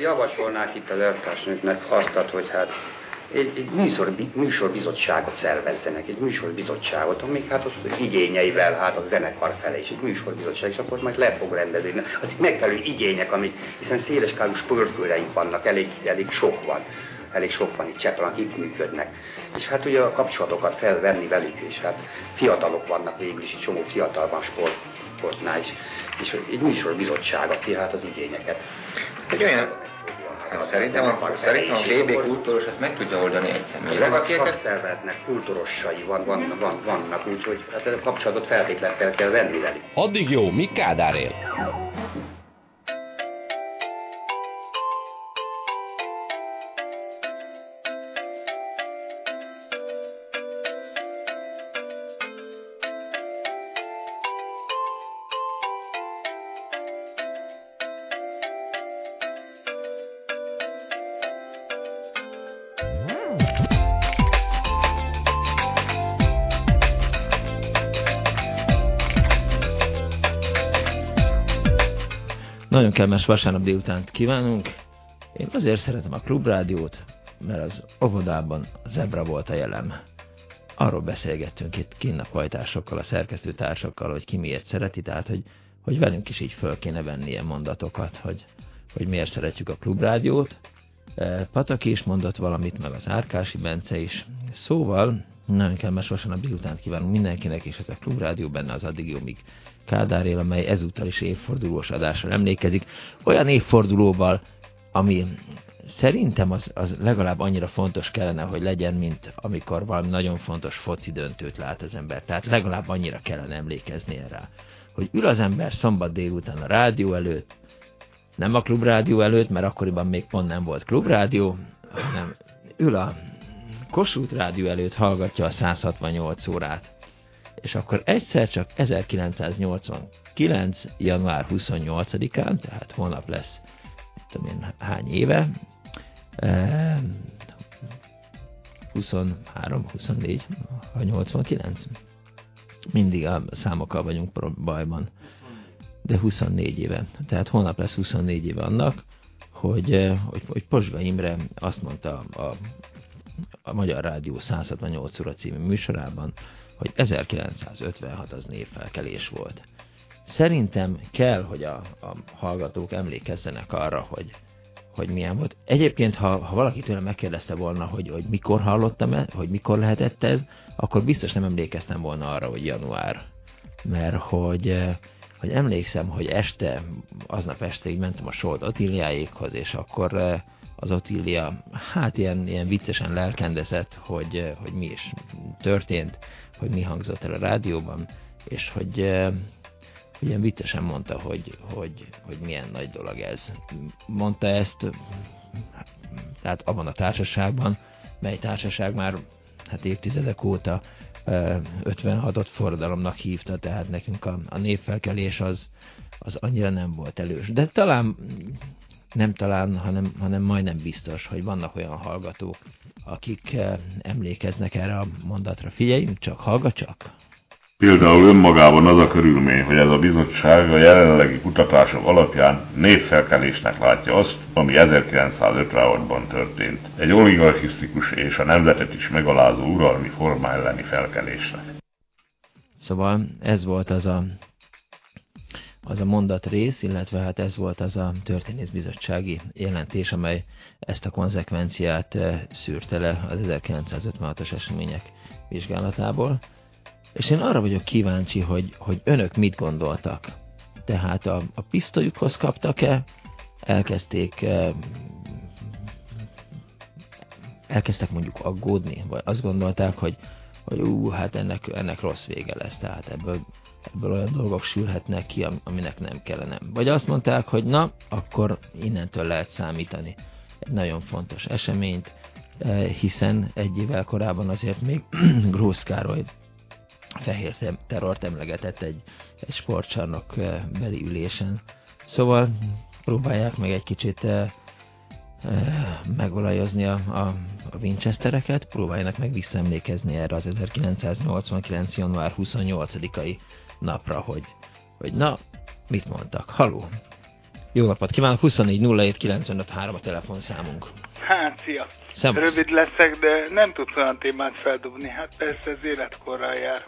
javasolnák itt az elvtársnőknek azt, hogy hát egy, egy műsor, műsorbizottságot szervezzenek, egy műsorbizottságot, amik hát az igényeivel, hát a zenekar fele is, egy műsorbizottság, és akkor majd le fog rendezni. Az megfelelő igények, amik, hiszen széleskálú sportkőreink vannak, elég, elég sok van elég sok van itt Csepelen, akik működnek. És hát ugye a kapcsolatokat felvenni velük, és hát fiatalok vannak végül is, egy csomó fiatal van sport, sportnál is. És egy műsorbizottság, aki hát az igényeket. Egy olyan Ja, szerintem a, szerintem a VB kultúros ezt meg tudja oldani egyszer. Ezek szakszervezetnek kultúrossai van, van, van, vannak, úgyhogy hát a kapcsolatot feltétlenül kell venni velük. Addig jó, mi Kádár él? Kellemes vasárnap délutánt kívánunk. Én azért szeretem a klubrádiót, mert az óvodában zebra volt a jelen. Arról beszélgettünk itt kinn a szerkesztőtársakkal, hogy ki miért szereti, tehát hogy, hogy velünk is így föl kéne venni ilyen mondatokat, hogy, hogy miért szeretjük a klubrádiót. E, Pataki is mondott valamit, meg az Árkási Bence is. Szóval, nagyon kellemes vasárnap délutánt kívánunk mindenkinek, és ez a klubrádió benne az addig jó, míg Kádár él, amely ezúttal is évfordulós adásra emlékezik. Olyan évfordulóval, ami szerintem az, az legalább annyira fontos kellene, hogy legyen, mint amikor valami nagyon fontos foci döntőt lát az ember. Tehát legalább annyira kellene emlékezni rá, hogy ül az ember szombat délután a rádió előtt, nem a klubrádió előtt, mert akkoriban még pont nem volt klubrádió, hanem ül a Kossuth rádió előtt hallgatja a 168 órát és akkor egyszer csak 1989. január 28-án, tehát holnap lesz, tudom én hány éve, 23, 24, 89. Mindig a számokkal vagyunk bajban. De 24 éve. Tehát holnap lesz 24 éve annak, hogy, hogy, hogy Posga Imre azt mondta a, a Magyar Rádió 168 óra című műsorában, hogy 1956 az névfelkelés volt. Szerintem kell, hogy a, a hallgatók emlékezzenek arra, hogy, hogy milyen volt. Egyébként, ha, ha valaki tőle megkérdezte volna, hogy, hogy mikor hallottam -e, hogy mikor lehetett ez, akkor biztos nem emlékeztem volna arra, hogy január. Mert hogy, eh, hogy emlékszem, hogy este, aznap este így mentem a Sold Otíliáékhoz, és akkor eh, az Otília hát ilyen, ilyen viccesen lelkendezett, hogy, hogy mi is történt hogy mi hangzott el a rádióban, és hogy, hogy ilyen viccesen mondta, hogy, hogy, hogy milyen nagy dolog ez. Mondta ezt, tehát abban a társaságban, mely társaság már hát évtizedek óta 56-ot eh, forradalomnak hívta, tehát nekünk a, a népfelkelés az, az annyira nem volt elős. De talán nem talán, hanem, hanem majdnem biztos, hogy vannak olyan hallgatók, akik eh, emlékeznek erre a mondatra. Figyeljünk csak, hallgat csak! Például önmagában az a körülmény, hogy ez a bizottság a jelenlegi kutatások alapján népfelkelésnek látja azt, ami 1956-ban történt. Egy oligarchisztikus és a nemzetet is megalázó uralmi forma elleni felkelésnek. Szóval ez volt az a az a mondat rész, illetve hát ez volt az a történészbizottsági jelentés, amely ezt a konzekvenciát eh, szűrte le az 1956-os események vizsgálatából. És én arra vagyok kíváncsi, hogy, hogy önök mit gondoltak. Tehát a, a pisztolyukhoz kaptak-e, elkezdték eh, elkezdtek mondjuk aggódni, vagy azt gondolták, hogy, hogy ú, hát ennek, ennek rossz vége lesz, tehát ebből ebből olyan dolgok sülhetnek ki, aminek nem kellene. Vagy azt mondták, hogy na, akkor innentől lehet számítani egy nagyon fontos eseményt, eh, hiszen egy évvel korábban azért még Grósz Károly fehér terrort emlegetett egy, egy sportcsarnok eh, beli ülésen. Szóval próbálják meg egy kicsit eh, megolajozni a, a, a Winchestereket, próbáljanak meg visszaemlékezni erre az 1989. január 28-ai napra, hogy, hogy na, mit mondtak? Haló? Jó napot kívánok, 24 07 95 3 a telefonszámunk. Hát, szia. Szevasz. Rövid leszek, de nem tudsz olyan témát feldobni. Hát persze ez életkorral jár.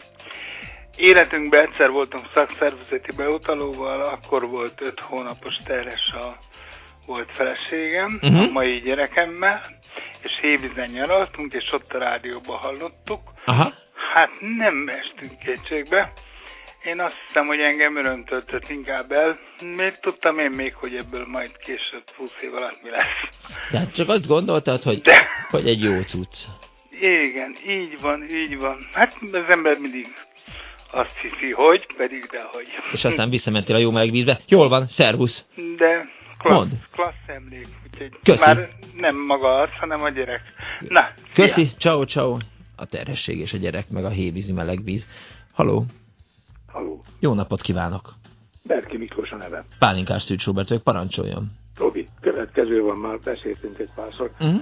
Életünkben egyszer voltunk szakszervezeti beutalóval, akkor volt öt hónapos terhes a volt feleségem, Mhm. a mai gyerekemmel, és Hévízen nyaraltunk, és ott a rádióban hallottuk. Aha. Hát nem estünk kétségbe. Én azt hiszem, hogy engem öröm töltött inkább el. Még tudtam én még, hogy ebből majd később 20 év alatt mi lesz. Tehát csak azt gondoltad, hogy, De hogy egy jó cucc. igen, így van, így van. Hát az ember mindig azt hiszi, hogy, pedig dehogy. És aztán visszamentél a jó meleg vízbe. Jól van, szervusz. De klassz, klassz emlék, úgyhogy Köszi. már nem maga az, hanem a gyerek. Na, Köszi, ciao, ciao. A terhesség és a gyerek, meg a hévízi meleg víz. Haló, Haló, jó napot kívánok. Berki Miklós a nevem. Pálinkás Szűcs Robert, vagyok, parancsoljon. Robi, következő van, már beszéltünk egy párszor. Uh-huh.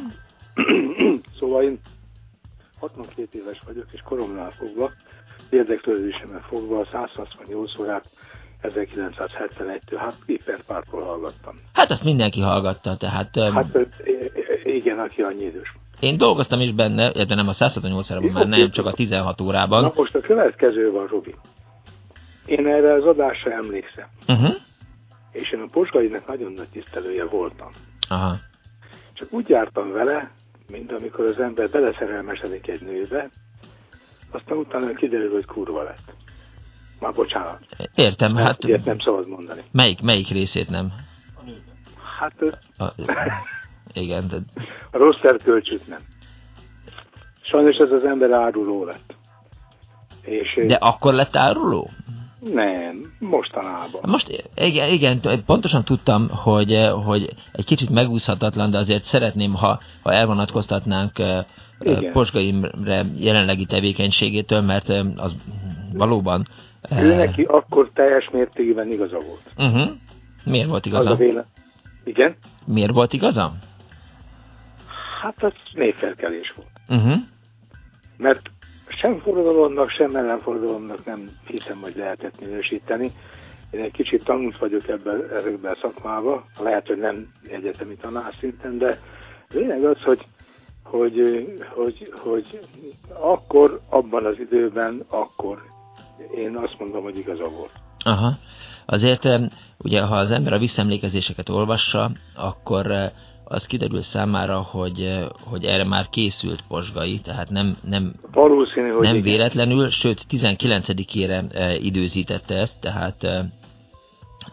szóval én 62 éves vagyok, és koromnál fogva, érdeklődésemmel fogva 168 órát 1971-től, hát hiperpártól hallgattam. Hát azt mindenki hallgatta, tehát hát, igen, aki annyi idős. én dolgoztam is benne, illetve nem a 168 órában, már nem, csak a 16 Na órában. most a következő van, Robi. Én erre az adásra emlékszem, Uh-huh. és én a Posgainak nagyon nagy tisztelője voltam. Aha. Csak úgy jártam vele, mint amikor az ember beleszerelmesedik egy nőbe, aztán utána kiderül, hogy kurva lett. Már bocsánat, Értem, hát, hát ilyet nem szabad mondani. melyik, melyik részét nem? Hát ö, A, igen, de, a rossz erkölcsöt nem. Sajnos ez az ember áruló lett. És de akkor lett áruló? Nem, mostanában. Most igen, igen, pontosan tudtam, hogy, hogy egy kicsit megúszhatatlan, de azért szeretném, ha, ha elvonatkoztatnánk eh, Igen. Posga Imre jelenlegi tevékenységétől, mert eh, az valóban... eh, Ő neki akkor teljes mértékben igaza volt. uh-huh. Miért volt Az igaza? a véle... Igen? Miért volt igaza? Hát az névfelkelés volt. Uh-huh. mert sem forradalomnak, sem ellenforradalomnak nem hiszem, hogy lehetett minősíteni. Én egy kicsit tanult vagyok ebben, ebben a szakmában, lehet, hogy nem egyetemi tanár szinten, de lényeg az, hogy, hogy, hogy, hogy akkor, abban az időben, akkor én azt mondom, hogy igaza volt. Aha. Azért ugye, ha az ember a visszaemlékezéseket olvassa, akkor az kiderül számára, hogy, eh, hogy erre már készült Posgai, tehát nem, nem, Valószínű, hogy nem igen. véletlenül, sőt 19-ére eh, időzítette ezt, tehát eh,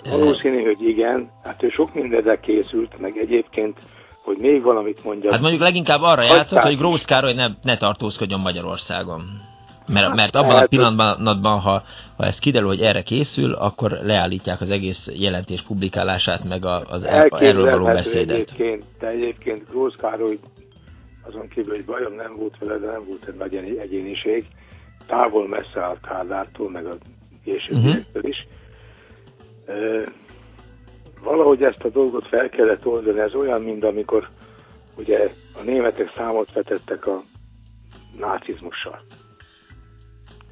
Valószínű, hogy igen. Hát ő sok mindenre készült, meg egyébként, hogy még valamit mondjak. hát mondjuk leginkább arra játszott, hogy. Grósz Károly ne, ne tartózkodjon Magyarországon. Mert, Hát, mert abban a pillanatban, ha, ha ez kiderül, hogy erre készül, akkor leállítják az egész jelentés publikálását, meg a, az erről való beszédet. Egyébként, de egyébként Grósz Károly, azon kívül, hogy bajom nem volt vele, de nem volt egy nagy egyén- egyéniség, távol messze állt Kádártól, meg a későbbiektől Mhm. is. Ö, valahogy ezt a dolgot fel kellett oldani, ez olyan, mint amikor ugye a németek számot vetettek a nácizmussal.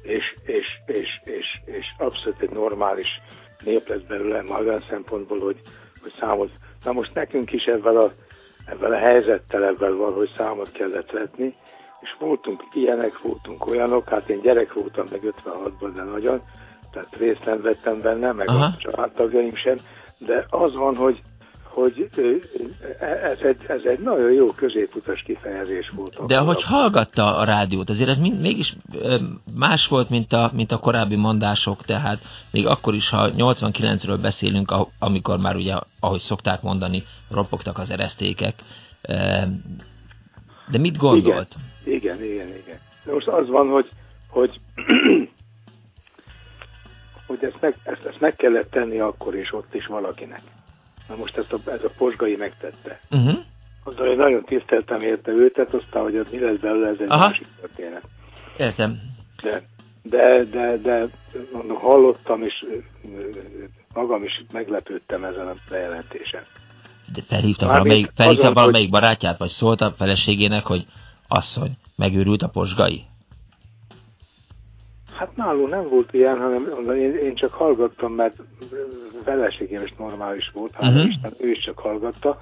És, és, és, és, és abszolút egy normális nép lesz belőle, már olyan szempontból, hogy, hogy számot. Na most nekünk is ebben a, ebben a helyzettel ebben valahogy számot kellett vetni, és voltunk ilyenek, voltunk olyanok, hát én gyerek voltam meg 56-ban, de nagyon, tehát részt nem vettem benne, meg Aha. a családtagjaim sem, de az van, hogy hogy ez egy, ez egy nagyon jó középutas kifejezés volt. De hogy hallgatta a rádiót, azért ez mind, mégis más volt, mint a, mint a korábbi mondások, tehát még akkor is, ha 89-ről beszélünk, amikor már ugye, ahogy szokták mondani, ropogtak az eresztékek. De mit gondolt? Igen, igen, igen. De most az van, hogy, hogy, hogy ezt, meg, ezt, ezt meg kellett tenni akkor is ott is valakinek. Na most ezt a, ez a posgai megtette. Uh-huh. Azzal én nagyon tiszteltem érte őt, tehát aztán, hogy ott mi lesz belőle, ez egy Aha. másik történet. Értem. De, de, de, de mondom, hallottam, és magam is meglepődtem ezen a bejelentésen. De felhívta valamelyik, felhívta azon, valamelyik barátját, vagy szólt a feleségének, hogy asszony, megőrült a posgai? Hát nálunk nem volt ilyen, hanem én, én csak hallgattam, mert feleségem is normális volt, hát uh-huh. Isten, ő is csak hallgatta,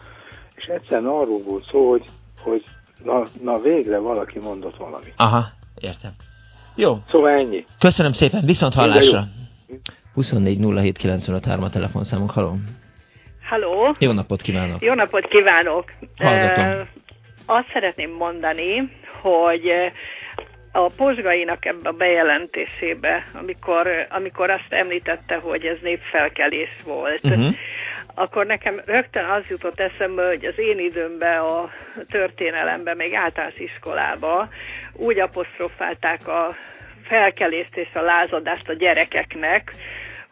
és egyszerűen arról volt szó, hogy, hogy na, na végre valaki mondott valamit. Aha, értem. Jó. Szóval ennyi. Köszönöm szépen, viszont hallásra. 24 a telefonszámunk, haló. Halló. Jó napot kívánok. Jó napot kívánok. Hallgatom. Uh, azt szeretném mondani, hogy a Pozsgainak ebbe a bejelentésébe, amikor, amikor azt említette, hogy ez népfelkelés volt, uh-huh. akkor nekem rögtön az jutott eszembe, hogy az én időmben a történelemben, még általános iskolába úgy apostrofálták a felkelést és a lázadást a gyerekeknek,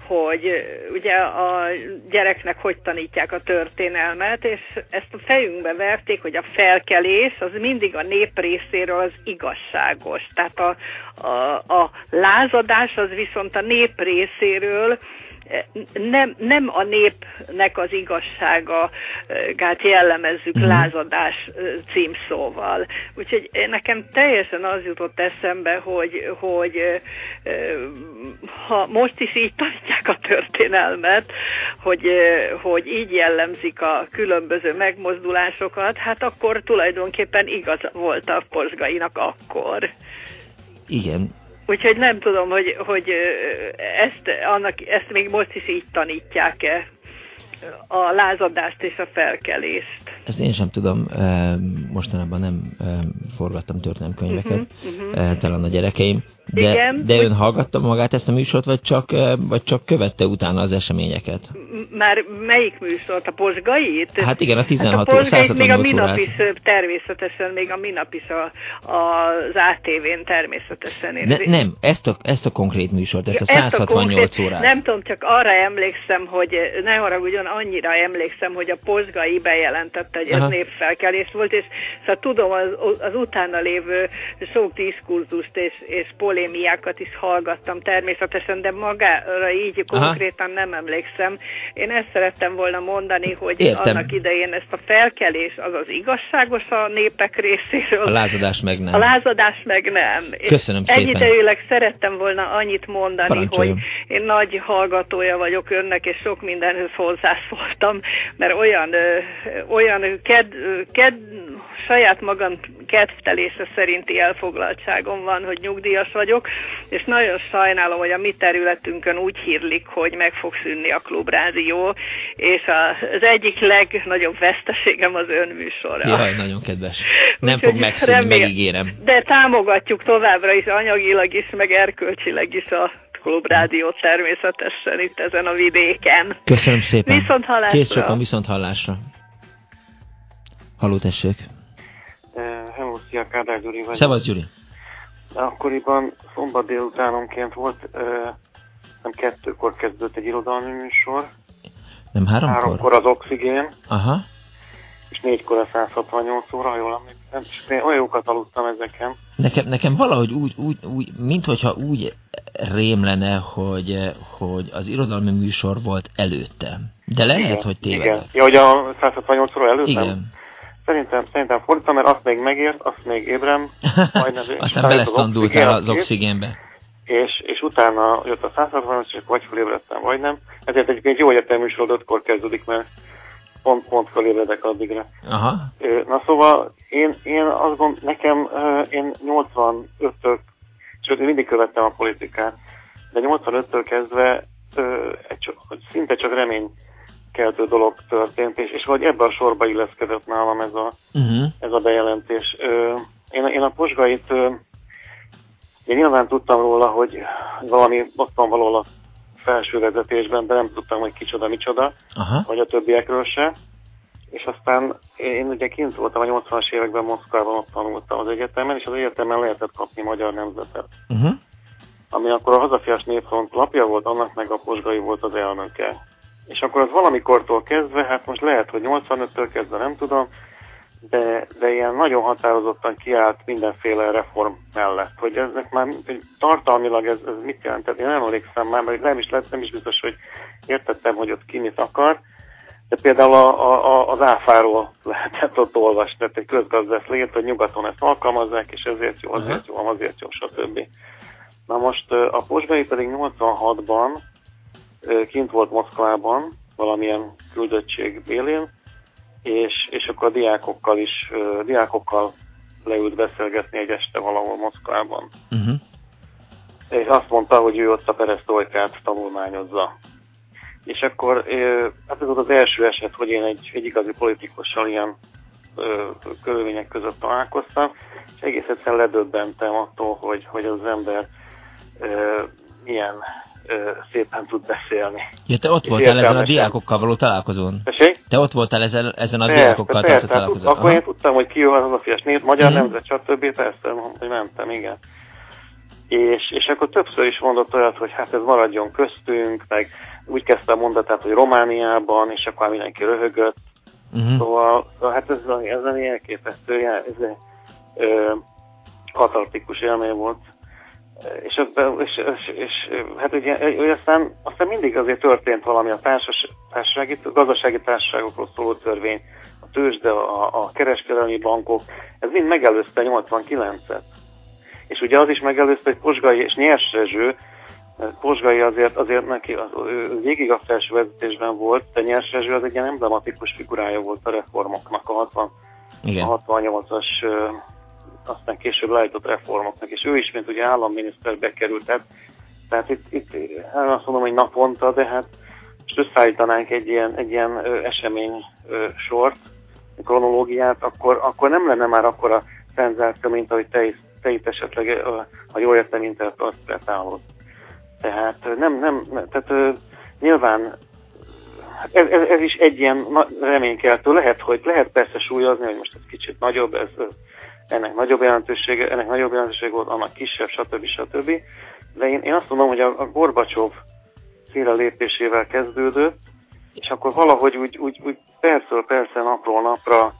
hogy ugye a gyereknek hogy tanítják a történelmet, és ezt a fejünkbe verték, hogy a felkelés az mindig a nép részéről az igazságos. Tehát a, a, a lázadás az viszont a nép részéről nem, nem a népnek az igazságát jellemezzük mm. lázadás címszóval. Úgyhogy nekem teljesen az jutott eszembe, hogy, hogy ha most is így tanítják a történelmet, hogy, hogy így jellemzik a különböző megmozdulásokat, hát akkor tulajdonképpen igaz volt a Porzsgainak akkor. Igen, Úgyhogy nem tudom, hogy, hogy ezt, annak, ezt még most is így tanítják-e a lázadást és a felkelést. Ezt én sem tudom, mostanában nem forgattam történelmkönyveket, uh-huh, uh-huh. talán a gyerekeim, de, Igen, de ön hallgatta magát ezt a műsort, vagy csak, vagy csak követte utána az eseményeket? Már melyik műsort? A Pozsgait? Hát igen, a 16 hát a Pozsgait még a minap is természetesen, még a minap is a, az ATV-n természetesen. Ne, nem, ezt a, ezt a konkrét műsort, ezt a 168 ezt a órát. Nem tudom, csak arra emlékszem, hogy ne haragudjon, annyira emlékszem, hogy a Pozsgai bejelentette, hogy ez Aha. népfelkelés volt, és szóval tudom az, az utána lévő sok diskurzust és, és polémiákat is hallgattam természetesen, de magára így konkrétan Aha. nem emlékszem. Én ezt szerettem volna mondani, hogy Értem. annak idején ezt a felkelés az az igazságos a népek részéről. A lázadás meg nem. A lázadás meg nem. Köszönöm és szépen. Egyidejűleg szerettem volna annyit mondani, Parancsoljon. hogy én nagy hallgatója vagyok önnek, és sok mindenhöz hozzászóltam, mert olyan, olyan ked, ked, saját magam kedvtelése szerinti elfoglaltságom van, hogy nyugdíjas vagyok, és nagyon sajnálom, hogy a mi területünkön úgy hírlik, hogy meg fog szűnni a klubrádió, és az egyik legnagyobb veszteségem az önműsora. Jaj, nagyon kedves. Nem Úgy, fog megszűnni, remél, megígérem. De támogatjuk továbbra is, anyagilag is, meg erkölcsileg is a klubrádió természetesen itt ezen a vidéken. Köszönöm szépen. Viszont hallásra. Kész sokan viszont hallásra. Halló, tessék. Hello, szia, Kádár Gyuri vagy. Szevasz, Gyuri. Akkoriban szombat délutánonként volt, nem kettőkor kezdődött egy irodalmi műsor. Nem háromkor? Háromkor az oxigén. Aha. És négykor a 168 óra, jól emlékszem. És én olyan jókat aludtam ezeken. Nekem, nekem valahogy úgy, úgy, úgy minthogyha úgy rém lenne, hogy, hogy az irodalmi műsor volt előtte. De lehet, igen, hogy tévedek. Igen. Ja, hogy a 168 óra előtt Igen. Szerintem, szerintem fordítom, mert azt még megért, azt még ébrem. Majdnem, Aztán belesztandultál az oxigénbe. És, és utána jött a 160 és vagy fölébredtem, vagy nem. Ezért egyébként jó értelmű műsor 5-kor kezdődik, mert pont, pont fölébredek addigra. Aha. Na szóval én, én azt gondolom, nekem én 85-től, sőt én mindig követtem a politikát, de 85-től kezdve egy, szinte csak remény keltő dolog történt, és, és vagy ebbe a sorba illeszkedett nálam ez a, uh-huh. ez a bejelentés. Ö, én, én a posgait, ö, én nyilván tudtam róla, hogy valami ott van valahol a felső vezetésben, de nem tudtam, hogy kicsoda, micsoda, Aha. vagy a többiekről se. És aztán én ugye kint voltam a 80-as években Moszkvában, ott tanultam az egyetemen, és az egyetemen lehetett kapni magyar nemzetet. Uh-huh. Ami akkor a Hazafias Népfront lapja volt, annak meg a Posgai volt az elnöke. És akkor az valamikortól kezdve, hát most lehet, hogy 85-től kezdve nem tudom, de, de ilyen nagyon határozottan kiállt mindenféle reform mellett. Hogy ezek már hogy tartalmilag ez, ez mit jelent? Én nem emlékszem már, mert nem is, lett, nem is biztos, hogy értettem, hogy ott ki mit akar, de például a, a, az áfáról lehetett ott olvasni, tehát egy közgazdász leírt, hogy nyugaton ezt alkalmazzák, és ezért jó, azért jó, azért jó, stb. Na most a Posgai pedig 86-ban kint volt Moszkvában, valamilyen küldöttség élén, és, és akkor a diákokkal is, diákokkal leült beszélgetni egy este valahol Moszkvában. Uh-huh. És azt mondta, hogy ő ott a perestojkát tanulmányozza. És akkor, hát ez volt az első eset, hogy én egy, egy igazi politikussal ilyen körülmények között találkoztam, és egész egyszerűen ledöbbentem attól, hogy, hogy az ember ö, milyen ö, szépen tud beszélni. Ja, te ott voltál ezen a diákokkal való találkozón? Tessék? Te ott voltál ezen, ezen a persze, diákokkal persze, találkozón? Akkor én tudtam, hogy ki az a fias név, magyar uh-huh. nemzet, stb. Persze, hogy mentem, igen. És, és akkor többször is mondott olyat, hogy hát ez maradjon köztünk, meg úgy kezdte a mondatát, hogy Romániában, és akkor mindenki röhögött. Uh-huh. Szóval, hát ez, ez egy elképesztő, ez egy ö, katartikus élmény volt. És, ebben, és, és, és, hát ugye, hogy aztán, aztán mindig azért történt valami a társas, társasági, a gazdasági társaságokról szóló törvény, a tőzsde, a, a kereskedelmi bankok, ez mind megelőzte 89-et. És ugye az is megelőzte, hogy Posgai és Nyers Rezső, Posgai azért, azért neki az, ő végig a felső vezetésben volt, de Nyers Rezső az egy ilyen emblematikus figurája volt a reformoknak, a, 60, a 68-as aztán később leállított reformoknak, és ő is, mint ugye államminiszter bekerült, tehát, tehát itt, itt hát azt mondom, hogy naponta, de hát most összeállítanánk egy ilyen, egy ilyen ö, esemény ö, sort, kronológiát, akkor, akkor nem lenne már akkor a szenzáció, mint ahogy te, te itt esetleg, ö, ha jól értem, interpretálod. Tehát nem, nem, tehát ö, nyilván hát ez, ez, ez is egy ilyen reménykeltő. Lehet, hogy lehet persze súlyozni, hogy most ez kicsit nagyobb, ez, ennek nagyobb jelentősége, ennek nagyobb jelentősége volt, annak kisebb, stb. stb. De én, én azt mondom, hogy a, a Gorbacsov széle lépésével kezdődött, és akkor valahogy úgy, úgy, úgy percről persze, napról napra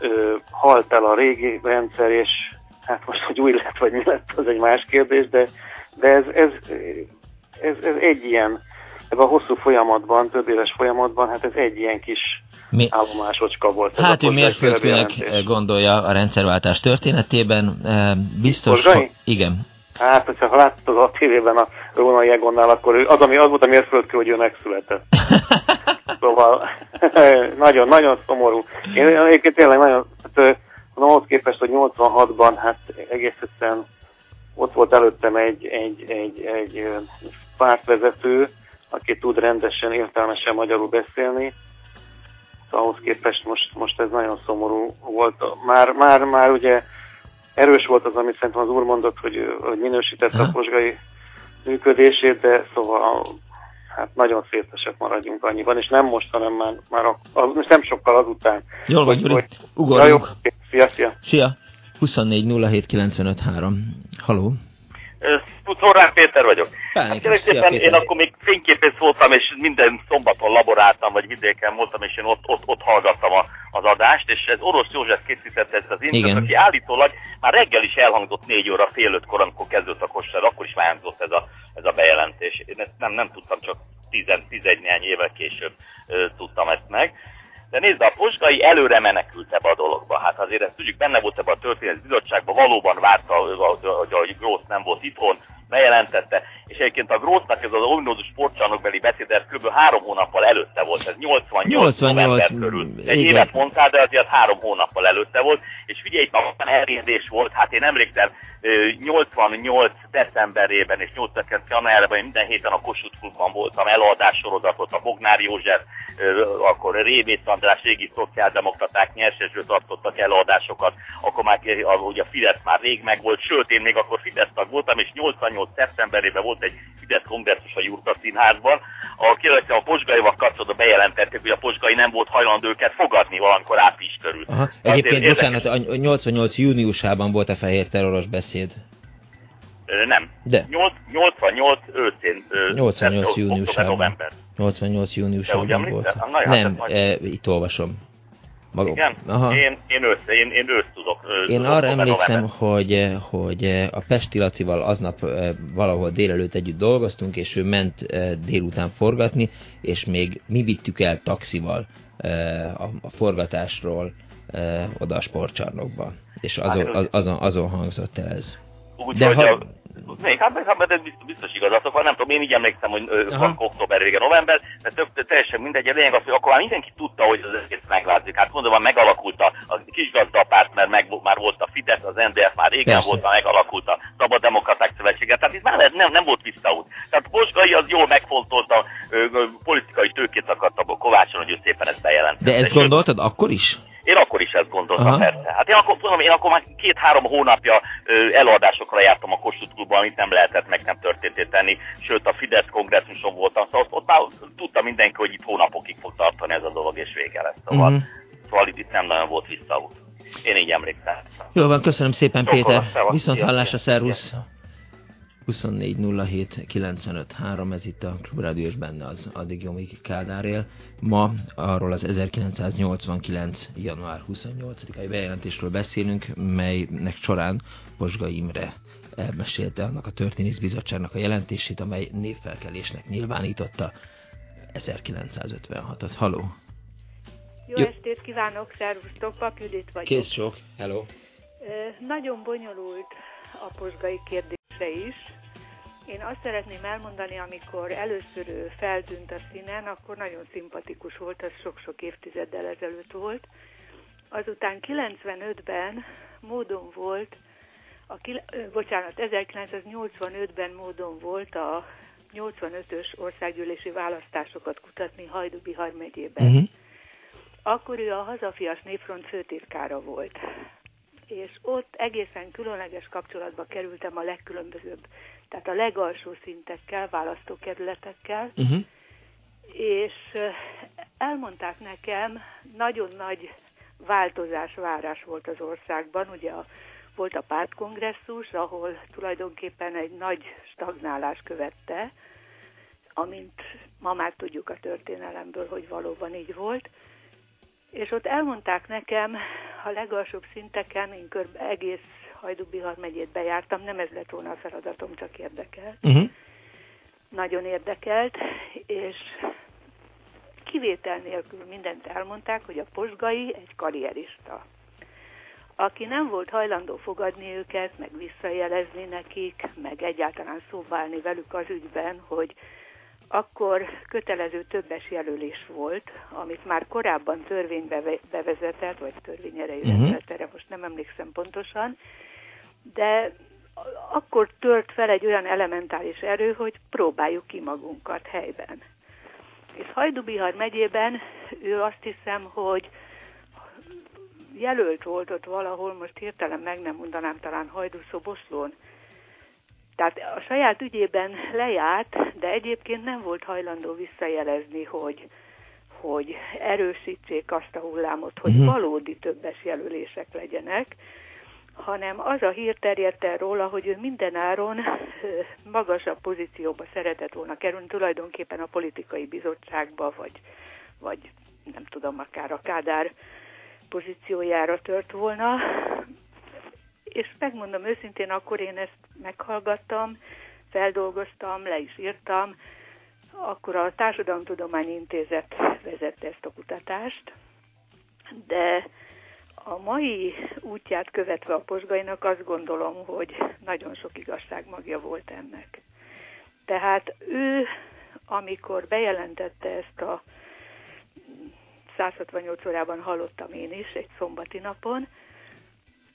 ö, halt el a régi rendszer, és hát most, hogy új lett, vagy mi lett, az egy más kérdés, de, de ez, ez, ez, ez egy ilyen, ebben a hosszú folyamatban, több éves folyamatban, hát ez egy ilyen kis mi... állomásocska volt. Ez hát ő mérföldkőnek gondolja a rendszerváltás történetében. Eh, biztos, hogy... Igen. Hát, hogyha láttad a tévében a Róna Egonnál, akkor ő, az, ami, az volt a mérföldkő, hogy ő megszületett. szóval nagyon, nagyon szomorú. Én egyébként tényleg nagyon, hát, ahhoz képest, hogy 86-ban, hát egész egyszerűen ott volt előttem egy, egy, egy, egy pártvezető, aki tud rendesen, értelmesen magyarul beszélni, ahhoz képest most, most ez nagyon szomorú volt. Már, már, már ugye erős volt az, amit szerintem az úr mondott, hogy, hogy minősítette a posgai működését, de szóval hát nagyon szétesek maradjunk annyiban, és nem most, hanem már, már a, a, nem sokkal azután. Jól vagy, Gyuri, ugorjunk. Szia, szia. Szia. 24 07 95 3. Haló. Horváth Péter vagyok. Hát, szépen, én akkor még fényképész voltam, és minden szombaton laboráltam, vagy vidéken voltam, és én ott, ott, ott hallgattam a, az adást, és ez Orosz József készítette ezt az interjút, aki állítólag már reggel is elhangzott négy óra, fél ötkor, amikor kezdődött a kosár, akkor is már ez a, ez a bejelentés. Én ezt nem, nem tudtam, csak 10-11 évvel később ö, tudtam ezt meg. De nézd, a posgai előre menekült ebbe a dologba. Hát azért ezt tudjuk, benne volt ebbe a történet bizottságban, valóban várta, hogy a Grósz nem volt itthon, bejelentette, és egyébként a Grossnak ez az ominózus sportcsarnokbeli beszéd, ez kb. három hónappal előtte volt, ez 88, 88 november körül. Egy igen. évet mondtál, de azért három hónappal előtte volt, és figyelj, itt már elrérdés volt, hát én emlékszem, 88 decemberében és 89 januárban én minden héten a Kossuth Klubban voltam, előadás sorozatot, a Bognár József, akkor Révész András, régi szociáldemokraták nyersesről tartottak előadásokat, akkor már ugye a Fidesz már rég megvolt, sőt én még akkor Fidesz tag voltam, és 88 szeptemberében volt egy Fidesz kongresszus a Jurta Színházban, a kérdezte a Posgaival kapcsolatban bejelentették, hogy a Posgai nem volt hajlandó őket fogadni valamikor április körül. Aha. Egyébként, bocsánat, a 88 júniusában volt a fehér terroros beszéd. Nem. De. 88 őszén. 88 júniusában. 88 júniusában volt. Nem, e, itt olvasom. Magam. Igen? Aha. Én, én, ősz, én, én ősz tudok. Én tudok arra emlékszem, hogy, hogy a Pesti Lacival aznap valahol délelőtt együtt dolgoztunk, és ő ment délután forgatni, és még mi vittük el taxival a, a forgatásról oda a sportcsarnokba. És azon, hát, azon, azon hangzott el ez. Úgy, De ha... a Még, hát, hát ez biztos, biztos igazatok van, nem tudom, én így emlékszem, hogy október vége, november, de több, teljesen mindegy, a lényeg az, hogy akkor már mindenki tudta, hogy az egész megváltozik. Hát mondom, megalakult a, a kisgazdapárt, mert meg, már volt a Fidesz, az NDF már régen Persze. volt, már megalakult a Szabad Demokraták Szövetsége, tehát itt már nem, nem volt visszaút. Tehát Bosgai az jól megfontolta, ö, ö, politikai tőkét akart a Kovácson, hogy ő szépen ezt bejelentette. De ezt gondoltad akkor is? Én akkor is ezt gondoltam, Aha. persze. Hát én akkor, tudom, én akkor már két-három hónapja ö, előadásokra jártam a Kossuth Klubban, amit nem lehetett meg nem történtét tenni, sőt a Fidesz kongresszuson voltam, szóval ott, ott már tudta mindenki, hogy itt hónapokig fog tartani ez a dolog, és vége lesz. Szóval, uh-huh. szóval itt nem nagyon volt visszaút. Én így emlékszem. Jó van, köszönöm szépen Sokkal Péter. Viszont hallásra, szervusz. 24 ez itt a Klubrádió, és benne az addig Jomi Kádár él. Ma arról az 1989. január 28-ai bejelentésről beszélünk, melynek során Posga Imre elmesélte annak a történész bizottságnak a jelentését, amely névfelkelésnek nyilvánította 1956-ot. Haló! Jó, Jó estét kívánok, szervusztok, Pap Judit vagyok. Kész sok, hello! Nagyon bonyolult a posgai kérdése is. Én azt szeretném elmondani, amikor először feltűnt a színen, akkor nagyon szimpatikus volt, az sok-sok évtizeddel ezelőtt volt. Azután 95-ben módon volt, a, bocsánat, 1985-ben módon volt a 85-ös országgyűlési választásokat kutatni Hajdubihar megyében. Uh-huh. Akkor ő a Hazafias Népfront főtitkára volt és ott egészen különleges kapcsolatba kerültem a legkülönbözőbb, tehát a legalsó szintekkel, választókerületekkel, uh-huh. és elmondták nekem, nagyon nagy változás, várás volt az országban, ugye a, volt a pártkongresszus, ahol tulajdonképpen egy nagy stagnálás követte, amint ma már tudjuk a történelemből, hogy valóban így volt, és ott elmondták nekem a legalsóbb szinteken, én körbe egész Hajdú-Bihar megyét bejártam, nem ez lett volna a feladatom, csak érdekelt. Uh-huh. Nagyon érdekelt, és kivétel nélkül mindent elmondták, hogy a posgai egy karrierista, aki nem volt hajlandó fogadni őket, meg visszajelezni nekik, meg egyáltalán szóválni velük az ügyben, hogy akkor kötelező többes jelölés volt, amit már korábban törvénybe bevezetett, vagy törvényre uh-huh. erre most nem emlékszem pontosan, de akkor tört fel egy olyan elementális erő, hogy próbáljuk ki magunkat helyben. És Hajdubihar megyében ő azt hiszem, hogy jelölt volt ott valahol, most hirtelen meg nem mondanám, talán Hajdúszoboszlón, tehát a saját ügyében lejárt, de egyébként nem volt hajlandó visszajelezni, hogy, hogy erősítsék azt a hullámot, hogy uh-huh. valódi többes jelölések legyenek, hanem az a hír terjedt el róla, hogy ő mindenáron magasabb pozícióba szeretett volna kerülni, tulajdonképpen a politikai bizottságba, vagy, vagy nem tudom, akár a Kádár pozíciójára tört volna, és megmondom őszintén, akkor én ezt meghallgattam, feldolgoztam, le is írtam, akkor a Társadalomtudományi Intézet vezette ezt a kutatást, de a mai útját követve a posgainak azt gondolom, hogy nagyon sok igazság magja volt ennek. Tehát ő, amikor bejelentette ezt a 168 órában hallottam én is, egy szombati napon,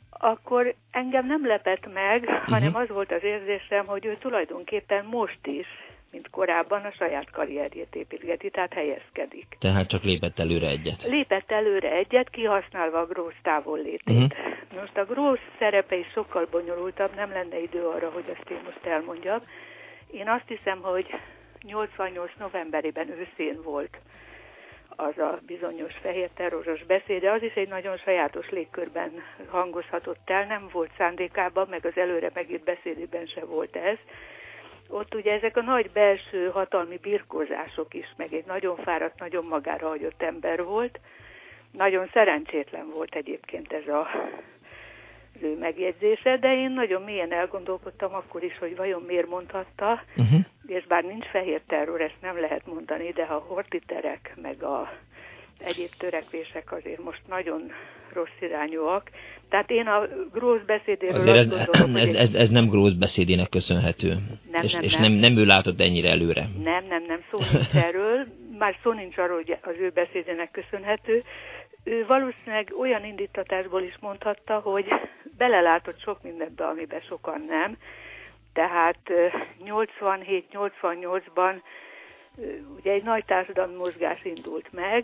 akkor engem nem lepett meg, uh-huh. hanem az volt az érzésem, hogy ő tulajdonképpen most is, mint korábban, a saját karrierjét építgeti, tehát helyezkedik. Tehát csak lépett előre egyet. Lépett előre egyet, kihasználva a Grósz távollétét. Uh-huh. Most a Grósz szerepe is sokkal bonyolultabb, nem lenne idő arra, hogy ezt én most elmondjam. Én azt hiszem, hogy 88 novemberében őszén volt az a bizonyos fehér terroros beszéde, az is egy nagyon sajátos légkörben hangozhatott el, nem volt szándékában, meg az előre megírt beszédében se volt ez. Ott ugye ezek a nagy belső hatalmi birkózások is, meg egy nagyon fáradt, nagyon magára hagyott ember volt. Nagyon szerencsétlen volt egyébként ez a ő megjegyzése, de én nagyon mélyen elgondolkodtam akkor is, hogy vajon miért mondhatta, uh-huh. és bár nincs fehér terror, ezt nem lehet mondani, de a hortiterek, meg a egyéb törekvések azért most nagyon rossz irányúak. Tehát én a Grósz beszédéről Azért ez, gondolom, ez, ez, ez nem Grósz beszédének köszönhető. Nem, és nem, és nem. nem, nem ő látott ennyire előre. Nem, nem, nem, szó nincs erről. Már szó nincs arról, hogy az ő beszédének köszönhető. Ő valószínűleg olyan indítatásból is mondhatta, hogy belelátott sok mindenbe, amiben sokan nem. Tehát 87-88-ban ugye egy nagy társadalmi mozgás indult meg.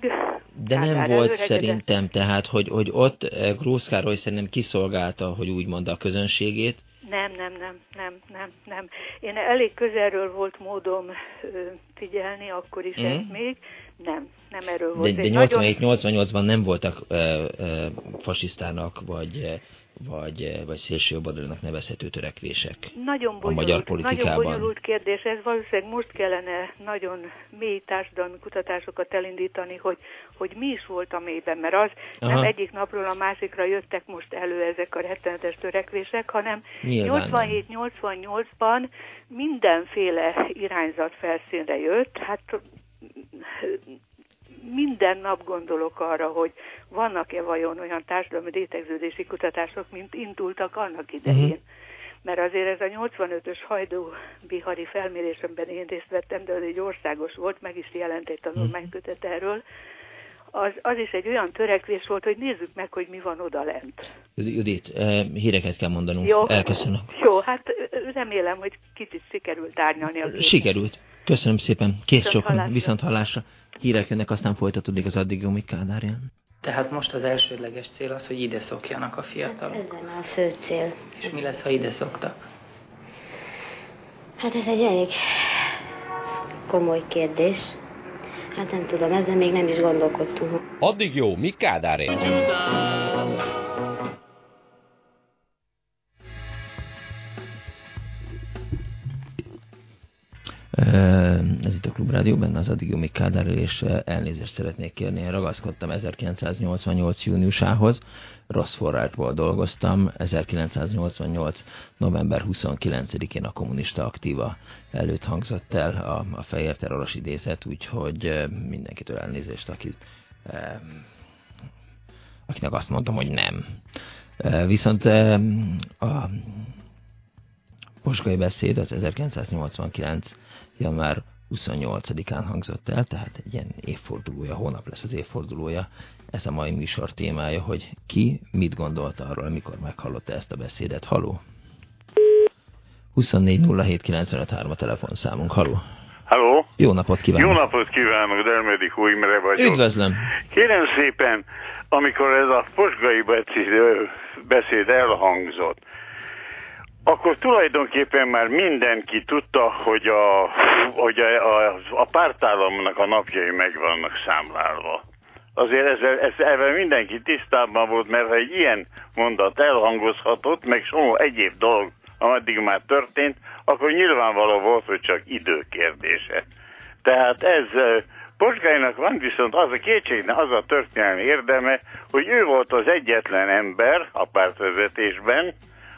De nem volt előregedett. szerintem, tehát, hogy, hogy ott Grósz Károly szerintem kiszolgálta, hogy úgy mondta a közönségét. Nem, nem, nem, nem, nem, nem. Én elég közelről volt módom figyelni, akkor is mm. ezt még. Nem, nem erről volt. De, de 87-88-ban nagyon... nem voltak ö, ö, fasisztának, vagy vagy, vagy szélsőjobboldalnak nevezhető törekvések nagyon bonyolult, a magyar politikában? Nagyon bonyolult kérdés, ez valószínűleg most kellene nagyon mély társadalmi kutatásokat elindítani, hogy, hogy mi is volt a mélyben, mert az Aha. nem egyik napról a másikra jöttek most elő ezek a rettenetes törekvések, hanem 87-88-ban mindenféle irányzat felszínre jött, hát minden nap gondolok arra, hogy vannak-e vajon olyan társadalmi rétegződési kutatások, mint indultak annak idején. Uh-huh. Mert azért ez a 85-ös hajdú bihari felmérésemben én részt vettem, de az egy országos volt, meg is jelent egy tanulmánykötet erről, az, az is egy olyan törekvés volt, hogy nézzük meg, hogy mi van oda lent. Judit, eh, híreket kell mondanunk. Jó, Elköszönöm. Jó, hát remélem, hogy kicsit sikerült árnyalni a képet. Sikerült. Köszönöm szépen. Kész sok viszont hallásra. Hírek jönnek, aztán folytatódik az addig Jomik Kádárján. Tehát most az elsődleges cél az, hogy ide szokjanak a fiatalok. Hát ezen a fő cél. És mi lesz, ha ide szoktak? Hát ez egy elég komoly kérdés. Hát nem tudom, ezzel még nem is gondolkodtunk. Addig jó, mi Kádáré? Ez itt a Klubrádió, benne az addig még Kádár, és elnézést szeretnék kérni. Én ragaszkodtam 1988 júniusához, rossz forrásból dolgoztam, 1988. november 29-én a kommunista aktíva előtt hangzott el a, a fehér terroros idézet, úgyhogy mindenkitől elnézést, akit, akinek azt mondtam, hogy nem. Viszont a Posgai beszéd az 1989 január 28-án hangzott el, tehát egy ilyen évfordulója, hónap lesz az évfordulója. Ez a mai műsor témája, hogy ki mit gondolt arról, mikor meghallotta ezt a beszédet. Haló? 2407953 a telefonszámunk. Haló? Haló? Jó napot kívánok! Jó napot kívánok, Dermedi Hújmere vagyok. Üdvözlöm! Kérem szépen, amikor ez a posgai beszéd elhangzott, akkor tulajdonképpen már mindenki tudta, hogy a, hogy a, a, a pártállamnak a napjai meg vannak számlálva. Azért ezzel, ezzel mindenki tisztában volt, mert ha egy ilyen mondat elhangozhatott, meg sok egyéb dolog, ameddig már történt, akkor nyilvánvaló volt, hogy csak időkérdése. Tehát ez Posgálynak van viszont az a kétségne, az a történelmi érdeme, hogy ő volt az egyetlen ember a pártvezetésben,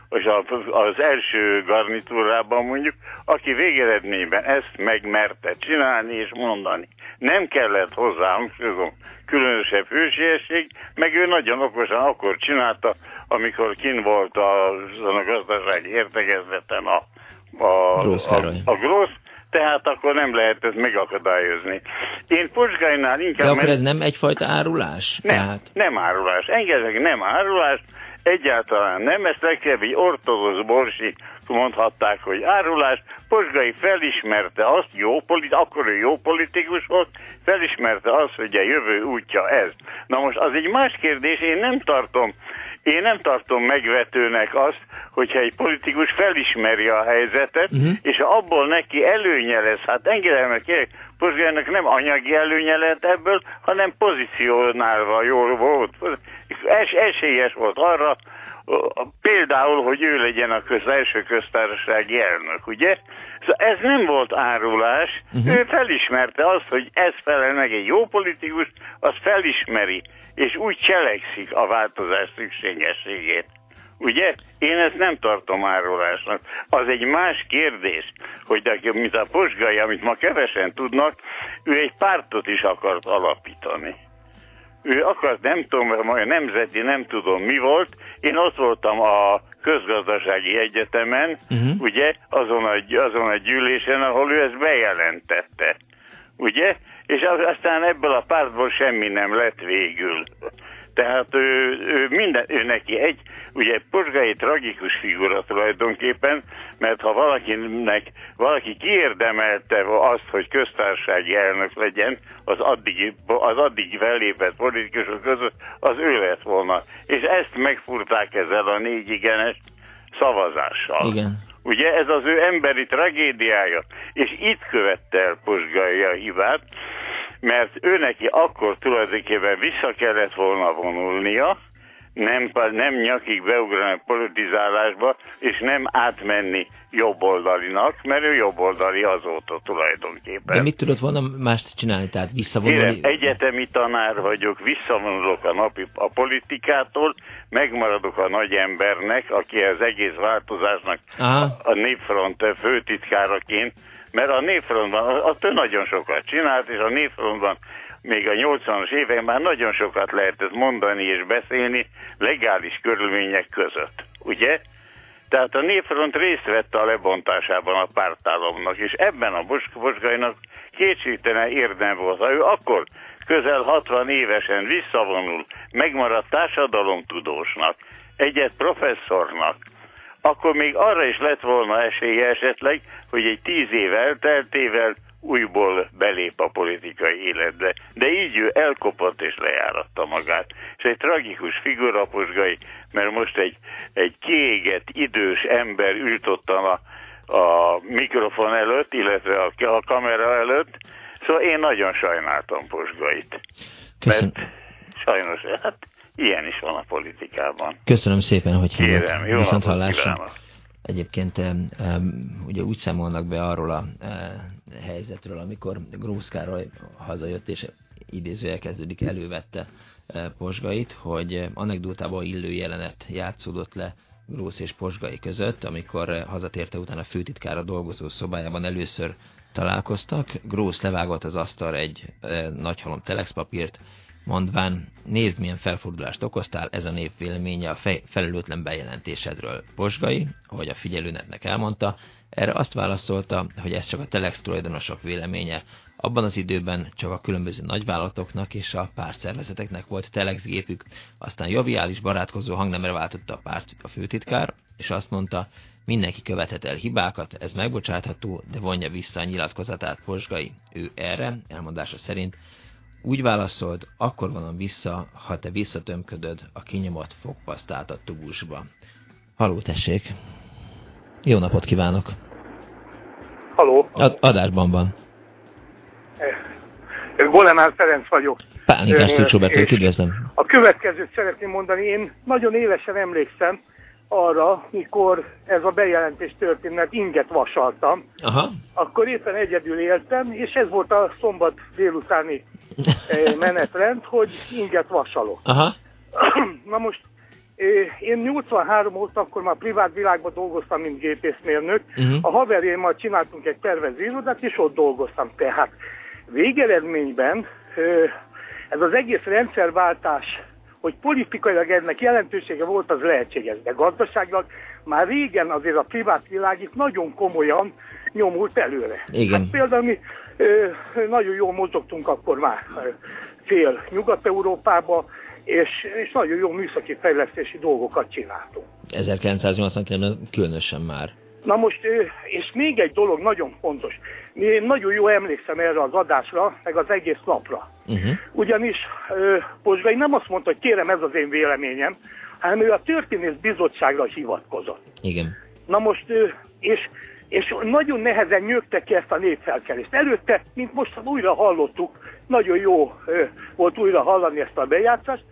és az első garnitúrában mondjuk, aki végeredményben ezt megmerte csinálni és mondani. Nem kellett hozzá, hangsúlyozom, különösebb hősiesség, meg ő nagyon okosan akkor csinálta, amikor kin volt azon a gazdasági értekezleten a, a, a, a grossz, tehát akkor nem lehet ezt megakadályozni. Én Posgálynál inkább... De akkor ez nem egyfajta árulás? Nem, tehát... nem árulás. Engedek, nem árulás, Egyáltalán nem, ezt legfeljebb egy ortodox borsi mondhatták, hogy árulás. Posgai felismerte azt, jó politi- akkor ő jó politikus volt, felismerte azt, hogy a jövő útja ez. Na most az egy más kérdés, én nem tartom, én nem tartom megvetőnek azt, hogyha egy politikus felismeri a helyzetet, uh-huh. és abból neki előnye lesz, hát engedem meg kérek, Pozsgának nem anyagi előnye lett ebből, hanem pozícionálva jól volt. Es, esélyes volt arra, például, hogy ő legyen a köz, első köztársasági elnök, ugye? Szóval ez nem volt árulás, uh-huh. ő felismerte azt, hogy ez felel meg egy jó politikus, az felismeri, és úgy cselekszik a változás szükségességét. Ugye? Én ezt nem tartom árulásnak. Az egy más kérdés, hogy de, mint a Posgai, amit ma kevesen tudnak, ő egy pártot is akart alapítani. ő akart, nem tudom, a nemzeti, nem tudom mi volt, én ott voltam a közgazdasági egyetemen, uh-huh. ugye, azon a, azon a gyűlésen, ahol ő ezt bejelentette, ugye, és aztán ebből a pártból semmi nem lett végül. Tehát ő, ő, minden, ő neki egy, ugye Posgai tragikus figura tulajdonképpen, mert ha valakinek, valaki kiérdemelte azt, hogy köztársasági elnök legyen, az addig, az addig belépett politikusok között, az ő lett volna. És ezt megfurták ezzel a négy igenes szavazással. Igen. Ugye ez az ő emberi tragédiája, és itt követte el Posgai a hibát, mert ő neki akkor tulajdonképpen vissza kellett volna vonulnia, nem, nem nyakig beugrani a politizálásba, és nem átmenni jobboldalinak, mert ő jobboldali azóta tulajdonképpen. De mit tudott volna mást csinálni, tehát visszavonulni? Kérem, egyetemi tanár vagyok, visszavonulok a napi a politikától, megmaradok a nagy embernek, aki az egész változásnak Aha. a Népfront főtitkáraként mert a Népfrontban, azt ő nagyon sokat csinált, és a Népfrontban még a 80-as években már nagyon sokat lehetett mondani és beszélni legális körülmények között, ugye? Tehát a Népfront részt vette a lebontásában a pártállamnak, és ebben a Boskainak kétségtelen érdem volt. Ha ő akkor közel 60 évesen visszavonul, megmaradt társadalomtudósnak, egyet professzornak, akkor még arra is lett volna esélye esetleg, hogy egy tíz év elteltével újból belép a politikai életbe. De így ő elkopott és lejáratta magát. És egy tragikus figura Posgai, mert most egy, egy kiégett, idős ember ült ott a, a mikrofon előtt, illetve a, a kamera előtt, szóval én nagyon sajnáltam Posgait. Mert sajnos, hát Ilyen is van a politikában. Köszönöm szépen, hogy hívott. Kérem, jó Viszont hallásra. Egyébként ugye úgy számolnak be arról a helyzetről, amikor Grósz Károly hazajött, és idézője kezdődik, elővette Posgait, hogy anekdotában illő jelenet játszódott le Grósz és Posgai között, amikor hazatérte utána a főtitkára dolgozó szobájában először találkoztak. Grósz levágott az asztalra egy nagyhalom telexpapírt, mondván, nézd milyen felfordulást okoztál, ez a nép véleménye a felelőtlen bejelentésedről. Posgai, ahogy a figyelőnetnek elmondta, erre azt válaszolta, hogy ez csak a Telex tulajdonosok véleménye. Abban az időben csak a különböző nagyvállalatoknak és a pártszervezeteknek volt Telex gépük, aztán joviális barátkozó hangnemre váltotta a párt a főtitkár, és azt mondta, mindenki követhet el hibákat, ez megbocsátható, de vonja vissza a nyilatkozatát Posgai. Ő erre, elmondása szerint, úgy válaszolt, akkor vonom vissza, ha te visszatömködöd a kinyomott fogpasztát a tubusba. Haló, tessék! Jó napot kívánok! Haló! Ad adásban van. Golemán Ferenc vagyok. Pánikás Szűcs Robert, üdvözlöm. A következőt szeretném mondani. Én nagyon élesen emlékszem arra, mikor ez a bejelentés történt, mert inget vasaltam. Aha. Akkor éppen egyedül éltem, és ez volt a szombat délutáni menetrend, hogy inget vasalok. Aha. Na most én 83 óta akkor már privát világban dolgoztam, mint gépészmérnök. Uh-huh. A haverjaimmal csináltunk egy tervezőirodát, és ott dolgoztam. Tehát végeredményben ez az egész rendszerváltás, hogy politikailag ennek jelentősége volt, az lehetséges, de gazdaságlag már régen azért a privát világ itt nagyon komolyan nyomult előre. Igen. Hát például mi nagyon jól mozogtunk akkor már fél Nyugat-Európába, és, és nagyon jó műszaki fejlesztési dolgokat csináltunk. 1989 különösen már. Na most, és még egy dolog nagyon fontos. Én nagyon jó emlékszem erre az adásra, meg az egész napra. Uh-huh. Ugyanis Pozsgai nem azt mondta, hogy kérem, ez az én véleményem, hanem ő a történész bizottságra hivatkozott. Igen. Na most, és és nagyon nehezen nyögte ki ezt a népfelkelést. Előtte, mint most újra hallottuk, nagyon jó ö, volt újra hallani ezt a bejátszást,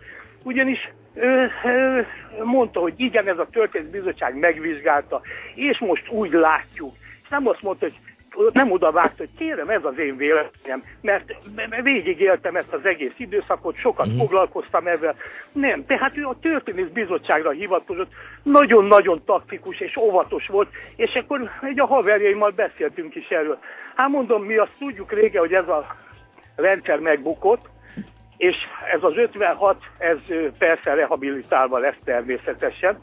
ugyanis ö, ö, mondta, hogy igen, ez a bizottság megvizsgálta, és most úgy látjuk. És nem azt mondta, hogy nem oda vágt, hogy kérem, ez az én véleményem, mert végigéltem ezt az egész időszakot, sokat mm. foglalkoztam ezzel. Nem, tehát ő a történész bizottságra hivatkozott, nagyon-nagyon taktikus és óvatos volt, és akkor egy a haverjaimmal beszéltünk is erről. Hát mondom, mi azt tudjuk rége, hogy ez a rendszer megbukott, és ez az 56, ez persze rehabilitálva lesz természetesen,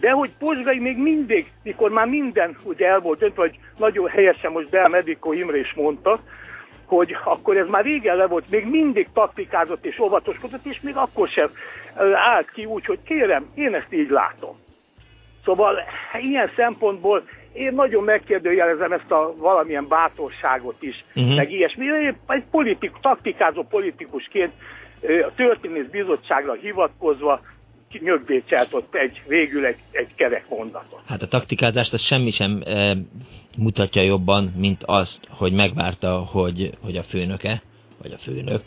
de hogy Pozsgai még mindig, mikor már minden ugye el volt döntve, hogy nagyon helyesen most Del Medico Imre is mondta, hogy akkor ez már régen le volt, még mindig taktikázott és óvatoskodott, és még akkor sem állt ki úgy, hogy kérem, én ezt így látom. Szóval ilyen szempontból én nagyon megkérdőjelezem ezt a valamilyen bátorságot is, uh-huh. meg ilyesmi. Én egy politik, taktikázó politikusként a történész bizottságra hivatkozva nyögbécselt ott egy, végül egy, egy kerek mondatot. Hát a taktikázást az semmi sem e, mutatja jobban, mint azt, hogy megvárta, hogy, hogy a főnöke, vagy a főnök,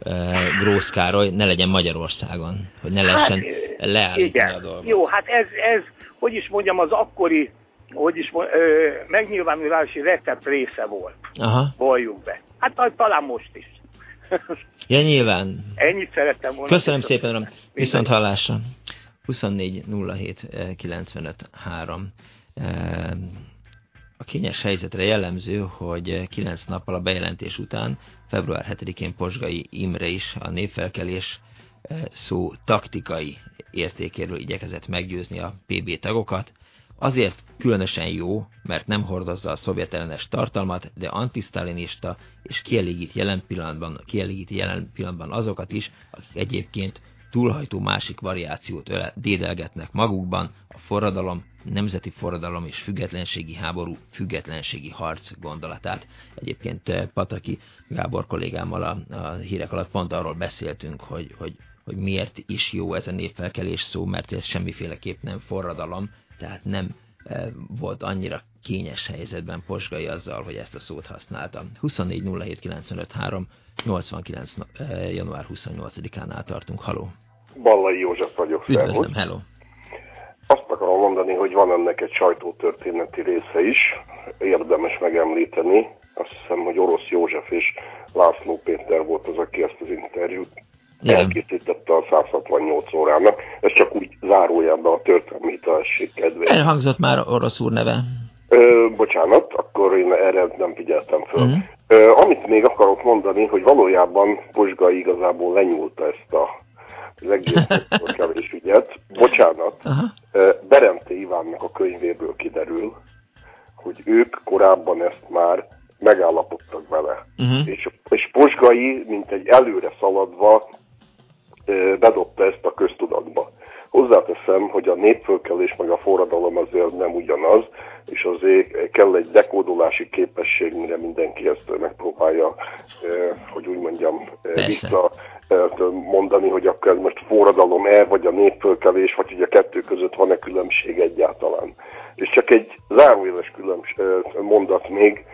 e, Grósz Károly ne legyen Magyarországon, hogy ne lehessen hát, leállítani a dolgot. Jó, hát ez, ez, hogy is mondjam, az akkori hogy is ö, megnyilvánulási recept része volt. Aha. Valljuk be. Hát talán most is. Ja, nyilván. Ennyit szerettem volna. Köszönöm szépen, uram. Viszont hallásra. 24 07 95 3. A kényes helyzetre jellemző, hogy 9 nappal a bejelentés után, február 7-én Posgai Imre is a népfelkelés eh, szó taktikai értékéről igyekezett meggyőzni a PB tagokat, Azért különösen jó, mert nem hordozza a szovjetellenes tartalmat, de antisztalinista és kielégít jelen pillanatban, kielégít jelen pillanatban azokat is, akik egyébként túlhajtó másik variációt dédelgetnek magukban, a forradalom, nemzeti forradalom és függetlenségi háború, függetlenségi harc gondolatát. Egyébként eh, Pataki Gábor kollégámmal a, a hírek alatt pont arról beszéltünk, hogy, hogy, hogy miért is jó ez a népfelkelés szó, mert ez semmiféleképp nem forradalom, tehát nem e, volt annyira kényes helyzetben Posgai azzal, hogy ezt a szót használta. 24.07.953, 89. január 28-ánál tartunk. Haló! Ballai József vagyok. Üdvözlöm, hello! Azt akarom mondani, hogy van ennek egy sajtótörténeti része is, érdemes megemlíteni. Azt hiszem, hogy Orosz József és László Péter volt az, aki ezt az interjút igen. elkészítette a 168 órának. Ez csak úgy zárójában a történelmi hitelesség kedvéért. Elhangzott már orosz úr neve. Ö, bocsánat, akkor én erre nem figyeltem föl. Uh-huh. Ö, amit még akarok mondani, hogy valójában Posgai igazából lenyúlta ezt a az egész kevés ügyet. Bocsánat, uh-huh. Ivánnak a könyvéből kiderül, hogy ők korábban ezt már megállapodtak vele. Uh-huh. És, és Posgai, mint egy előre szaladva, bedobta ezt a köztudatba. Hozzáteszem, hogy a népfölkelés meg a forradalom azért nem ugyanaz, és azért kell egy dekódolási képesség, mire mindenki ezt megpróbálja, hogy úgy mondjam, vissza mondani, hogy akkor ez most forradalom-e, vagy a népfölkelés, vagy hogy a kettő között van-e különbség egyáltalán. És csak egy különbség, mondat még,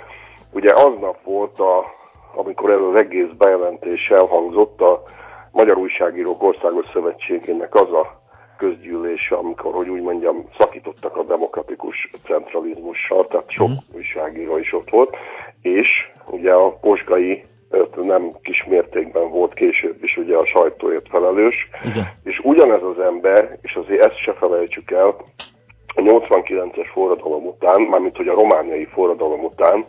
ugye aznap volt, a, amikor ez az egész bejelentés elhangzott, a Magyar Újságírók Országos Szövetségének az a közgyűlése, amikor, hogy úgy mondjam, szakítottak a demokratikus centralizmussal, tehát sok mm. újságíró is ott volt, és ugye a posgai nem kis mértékben volt később is ugye a sajtóért felelős, Igen. és ugyanez az ember, és azért ezt se felejtsük el, a 89-es forradalom után, mármint hogy a romániai forradalom után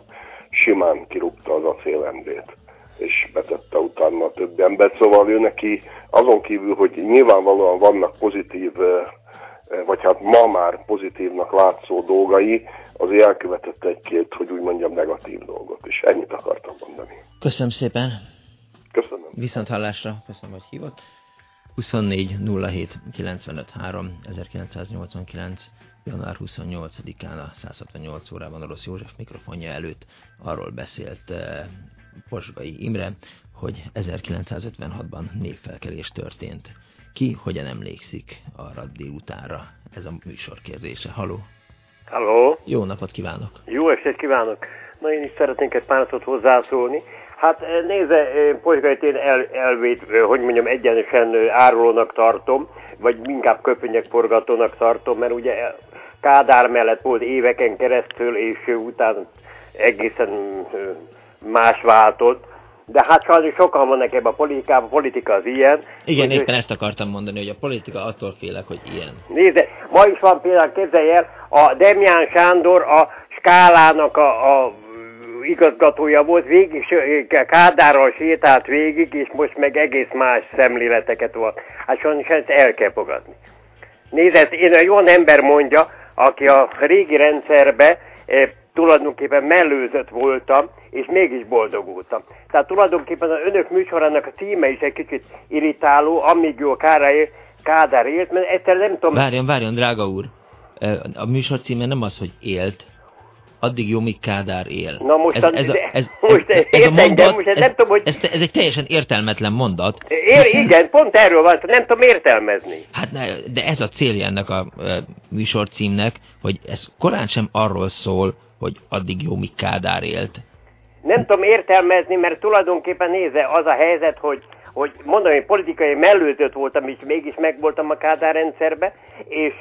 simán kirúgta az acélendét és betette utána a többi embert. Szóval ő neki azon kívül, hogy nyilvánvalóan vannak pozitív, vagy hát ma már pozitívnak látszó dolgai, azért elkövetett egy-két, hogy úgy mondjam, negatív dolgot, és ennyit akartam mondani. Köszönöm szépen. Köszönöm. Viszont hallásra, köszönöm, hogy hívott. 24 07 95 3 1989 január 28-án a 168 órában Orosz József mikrofonja előtt arról beszélt Posgai Imre, hogy 1956-ban népfelkelés történt. Ki hogyan emlékszik arra délutánra? Ez a műsor kérdése. Haló! Halló! Jó napot kívánok! Jó estét kívánok! Na én is szeretnék egy pár hozzászólni. Hát eh, nézze, eh, Posgait én el, elvét, eh, hogy mondjam, egyenesen árulónak tartom, vagy inkább köpönyek forgatónak tartom, mert ugye Kádár mellett volt éveken keresztül, és utána egészen más váltott, de hát sajnos sokan vannak ebben a politikában, a politika az ilyen. Igen, hogy éppen ezt akartam mondani, hogy a politika attól félek, hogy ilyen. Nézd, ma is van például, képzelj el, a Demján Sándor a skálának a, a igazgatója volt, végig Kádárral sétált végig, és most meg egész más szemléleteket volt. Hát sajnos ezt el kell fogadni. Nézd, én egy olyan ember mondja, aki a régi rendszerbe eh, tulajdonképpen mellőzött voltam, és mégis boldogultam. Tehát tulajdonképpen az önök műsorának a címe is egy kicsit irritáló, amíg jó Kádár, Kádár élt, mert egyszer nem tudom... Várjon, várjon, drága úr! A műsor címe nem az, hogy élt, addig jó, míg Kádár él. Na most ez, ez, ez, a, ez, most ez, ez a mondat, most ez, nem tudom, hogy... Ez, ez egy teljesen értelmetlen mondat. Ér, hiszen... Igen, pont erről van, nem tudom értelmezni. Hát de ez a célja ennek a műsor címnek, hogy ez korán sem arról szól, hogy addig jó, míg Kádár élt. Nem tudom értelmezni, mert tulajdonképpen nézze, az a helyzet, hogy hogy mondom, hogy politikai mellőzött voltam, és mégis megvoltam a Kádár rendszerbe, és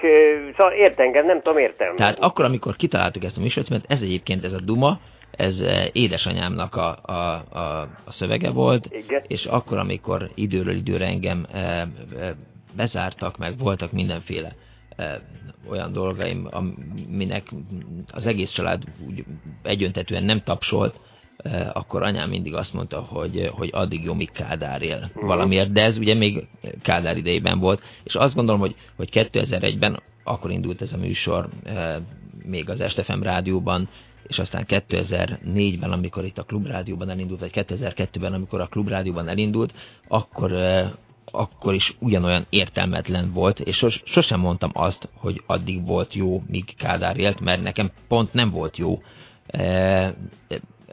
szóval értengem, nem tudom értelmezni. Tehát akkor, amikor kitaláltuk ezt a műsort, mert ez egyébként ez a Duma, ez édesanyámnak a, a, a, a szövege volt, Igen. és akkor, amikor időről időre engem e, e, bezártak, meg voltak mindenféle olyan dolgaim, aminek az egész család úgy egyöntetően nem tapsolt, akkor anyám mindig azt mondta, hogy, hogy addig jó, míg Kádár él uh-huh. valamiért, de ez ugye még Kádár idejében volt, és azt gondolom, hogy, hogy 2001-ben akkor indult ez a műsor még az Estefem rádióban, és aztán 2004-ben, amikor itt a Klubrádióban elindult, vagy 2002-ben, amikor a Klubrádióban elindult, akkor, akkor is ugyanolyan értelmetlen volt, és sos, sosem mondtam azt, hogy addig volt jó, míg Kádár élt, mert nekem pont nem volt jó.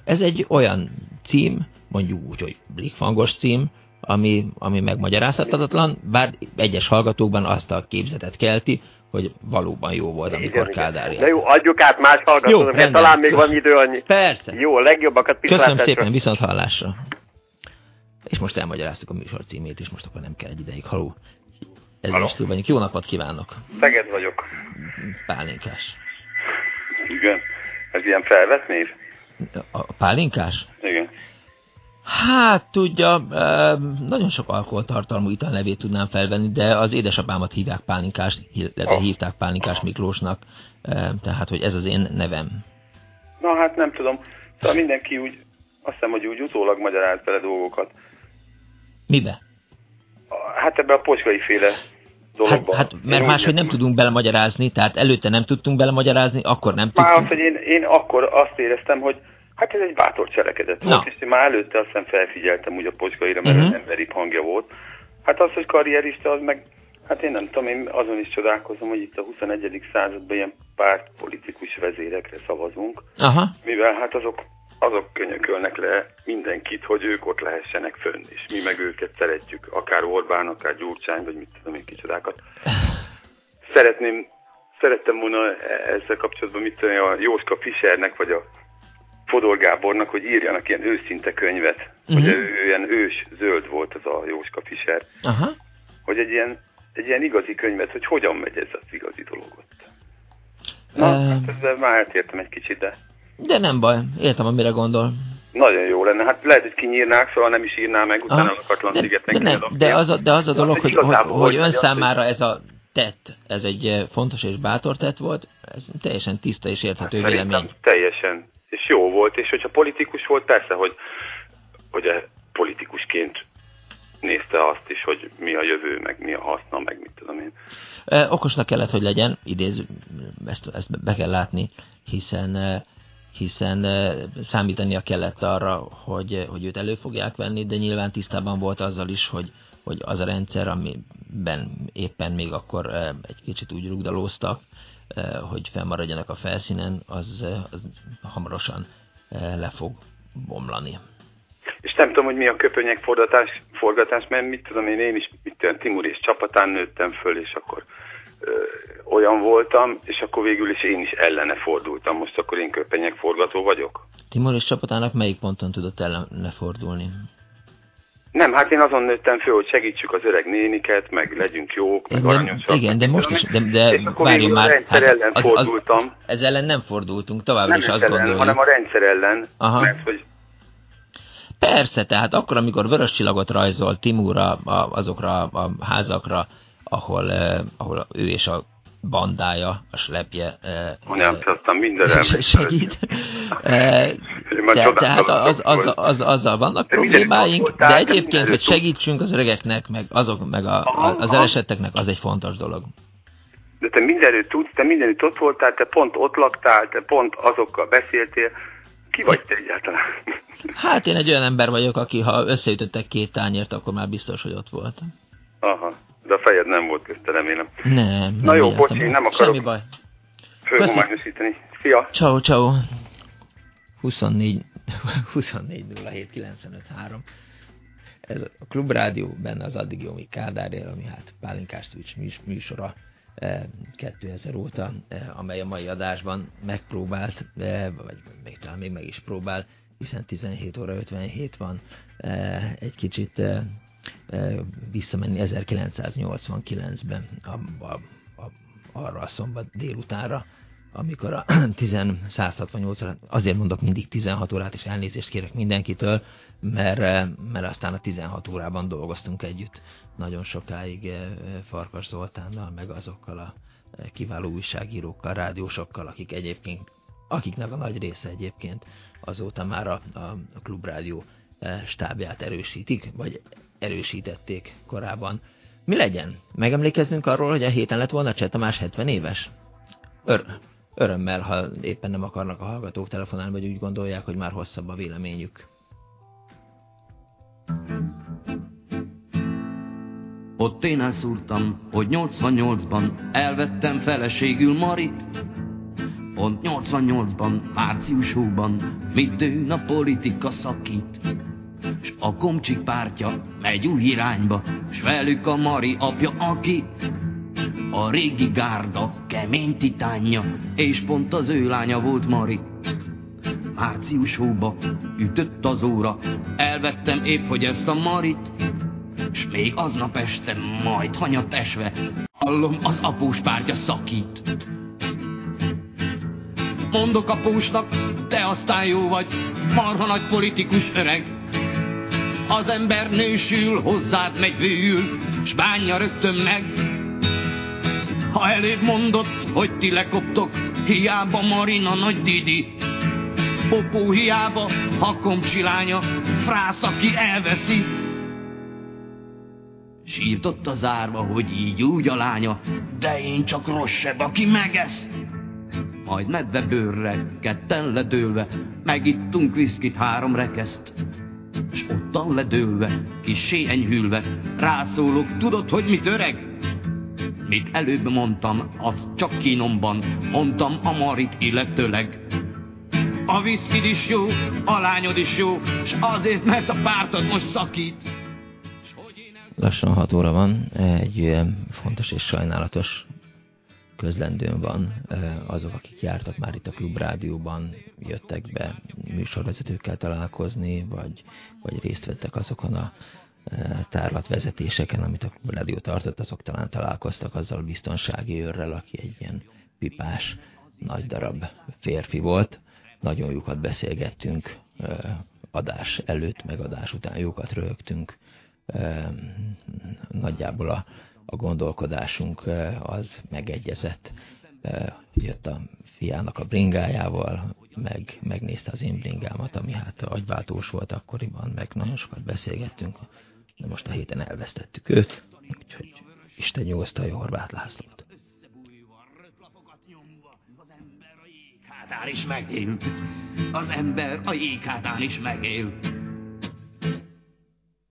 Ez egy olyan cím, mondjuk úgy, hogy blikfangos cím, ami, ami megmagyarázhatatlan, bár egyes hallgatókban azt a képzetet kelti, hogy valóban jó volt, amikor igen, Kádár Na jó, adjuk át más hallgatónak, mert talán még van idő annyi. Persze. Jó, a legjobbakat Köszönöm szépen, viszont hallásra. És most elmagyaráztuk a műsor címét, és most akkor nem kell egy ideig. Haló. Ez is túl vagyunk. Jó napot kívánok. Szeged vagyok. Pálinkás. Igen. Ez ilyen felvett név? A pálinkás? Igen. Hát tudja, nagyon sok alkoholtartalmú ital nevét tudnám felvenni, de az édesapámat hívják pálinkás, oh. hívták pálinkás Miklósnak, tehát hogy ez az én nevem. Na hát nem tudom, szóval mindenki úgy, azt hiszem, hogy úgy utólag magyaráz bele dolgokat. Mibe? Hát ebbe a posgai féle dologba. Hát, hát mert máshogy nem tudunk belemagyarázni, tehát előtte nem tudtunk belemagyarázni, akkor nem tudtunk. Már az, hogy én, én akkor azt éreztem, hogy hát ez egy bátor cselekedet volt, és én már előtte azt hiszem felfigyeltem úgy a posgaira, mert uh-huh. emberi hangja volt. Hát az, hogy karrierista, az meg, hát én nem tudom, én azon is csodálkozom, hogy itt a 21. században ilyen pártpolitikus vezérekre szavazunk, Aha. mivel hát azok azok könyökölnek le mindenkit, hogy ők ott lehessenek fönn, és mi meg őket szeretjük, akár Orbán, akár Gyurcsány, vagy mit tudom én kicsodákat. Szeretném, szerettem volna ezzel kapcsolatban, mit tudom, a Jóska Fischernek, vagy a Fodor Gábornak, hogy írjanak ilyen őszinte könyvet, uh-huh. hogy mhm. ő ilyen ős zöld volt az a Jóska Fischer, uh-huh. hogy egy ilyen, egy ilyen igazi könyvet, hogy hogyan megy ez az igazi dologot. Na, uh... hát ezzel már eltértem egy kicsit, de... De nem baj, értem, amire gondol. Nagyon jó lenne. Hát lehet, hogy kinyírnák, szóval nem is írná meg, utána a Katlan szigeten de, de, de, az a, de az a dolog, hogy, hogy, hogy ön számára ez a tett, ez egy eh, fontos és bátor tett volt, ez teljesen tiszta és érthető hát, vélemény. Teljesen. És jó volt, és hogyha politikus volt, persze, hogy, hogy a politikusként nézte azt is, hogy mi a jövő, meg mi a haszna, meg mit tudom én. Eh, okosnak kellett, hogy legyen, idéz, ezt, ezt be kell látni, hiszen eh, hiszen számítania kellett arra, hogy, hogy őt elő fogják venni, de nyilván tisztában volt azzal is, hogy, hogy az a rendszer, amiben éppen még akkor egy kicsit úgy rugdalóztak, hogy fennmaradjanak a felszínen, az, az hamarosan le fog bomlani. És nem tudom, hogy mi a köpönyek forgatás, forgatás mert mit tudom én, én is mit tudom, Timur és csapatán nőttem föl, és akkor olyan voltam, és akkor végül is én is ellene fordultam. Most akkor én köpenyek forgató vagyok. Timor és csapatának melyik ponton tudott ellene fordulni? Nem, hát én azon nőttem föl, hogy segítsük az öreg néniket, meg legyünk jók, meg de, aranyosak. Igen, de most is, de, de várjunk már. hát ellen az, fordultam. Az, ez ellen nem fordultunk, továbbra nem is azt ellen, gondoljuk. hanem a rendszer ellen, Aha. mert hogy Persze, tehát akkor, amikor vörös csillagot rajzol Timúra, azokra a házakra, ahol, eh, ahol ő és a bandája, a slepje nem, aztán mindenre segít. Te, tehát az, az, az, azzal vannak problémáink, de egyébként, hogy segítsünk az öregeknek, meg, azok, meg a, az elesetteknek, az egy fontos dolog. De te mindenütt tudsz, te mindenütt ott voltál, te pont ott laktál, te pont azokkal beszéltél. Ki vagy te egyáltalán? Hát én egy olyan ember vagyok, aki ha összeütöttek két tányért, akkor már biztos, hogy ott volt. Aha, de a fejed nem volt közte, remélem. Nem. nem Na jó, bocsi, nem akarok. Semmi baj. Fölhomályosítani. Szia! Ciao, ciao. 24 24 07 95 3. Ez a Klubrádió, benne az addig jó, míg Kádár él, ami hát Pálinkás Twitch műsora 2000 eh, óta, eh, amely a mai adásban megpróbált, eh, vagy még talán még meg is próbál, hiszen 17 óra 57 van, egy kicsit visszamenni 1989-ben a, arra a szombat délutánra, amikor a 168 órát, azért mondok mindig 16 órát, és elnézést kérek mindenkitől, mert, mert aztán a 16 órában dolgoztunk együtt nagyon sokáig Farkas Zoltánnal, meg azokkal a kiváló újságírókkal, rádiósokkal, akik egyébként, akiknek a nagy része egyébként azóta már a, a klubrádió stábját erősítik, vagy erősítették korábban. Mi legyen? Megemlékezzünk arról, hogy a héten lett volna Cseh Tamás 70 éves? Ör örömmel, ha éppen nem akarnak a hallgatók telefonálni, vagy úgy gondolják, hogy már hosszabb a véleményük. Ott én elszúrtam, hogy 88-ban elvettem feleségül Marit. Pont 88-ban, márciusóban, mit dőn a politika szakít. S a komcsik pártja megy új irányba, s velük a Mari apja, aki a régi gárda kemény titánja, és pont az ő lánya volt Mari. Március hóba ütött az óra, elvettem épp, hogy ezt a Marit, s még aznap este majd hanyat esve, hallom az após pártja szakít. Mondok apósnak, te aztán jó vagy, marha nagy politikus öreg. Az ember nősül, hozzád megy bőül, s bánja rögtön meg, ha elébb mondott, hogy ti lekoptok, hiába Marina nagy Didi. Popó hiába, hakom csilánya, frász, aki elveszi. Sírtott az árva, hogy így úgy a lánya, de én csak rosszabb, aki megesz. Majd medve bőrre, ketten ledőlve, megittunk viszkit három rekeszt. S ottan ledőlve, kissé enyhülve, rászólok, tudod, hogy mit öreg? Mit előbb mondtam, azt csak kínomban, mondtam a Marit illetőleg. A viszkid is jó, a lányod is jó, s azért, mert a pártod most szakít. Lassan 6 óra van, egy fontos és sajnálatos közlendőn van. Azok, akik jártak már itt a klubrádióban, jöttek be műsorvezetőkkel találkozni, vagy, vagy részt vettek azokon a tárlatvezetéseken, amit a Klubrádió tartott, azok talán találkoztak azzal a biztonsági őrrel, aki egy ilyen pipás, nagy darab férfi volt. Nagyon jókat beszélgettünk adás előtt, meg adás után jókat rögtünk. Nagyjából a, a gondolkodásunk az megegyezett. Jött a fiának a bringájával, meg megnézte az én bringámat, ami hát agyváltós volt akkoriban, meg nagyon sokat beszélgettünk de most a héten elvesztettük őt, úgyhogy Isten nyugosztalja Horváth Lászlót. is megél. Az ember a jéghátán is megél.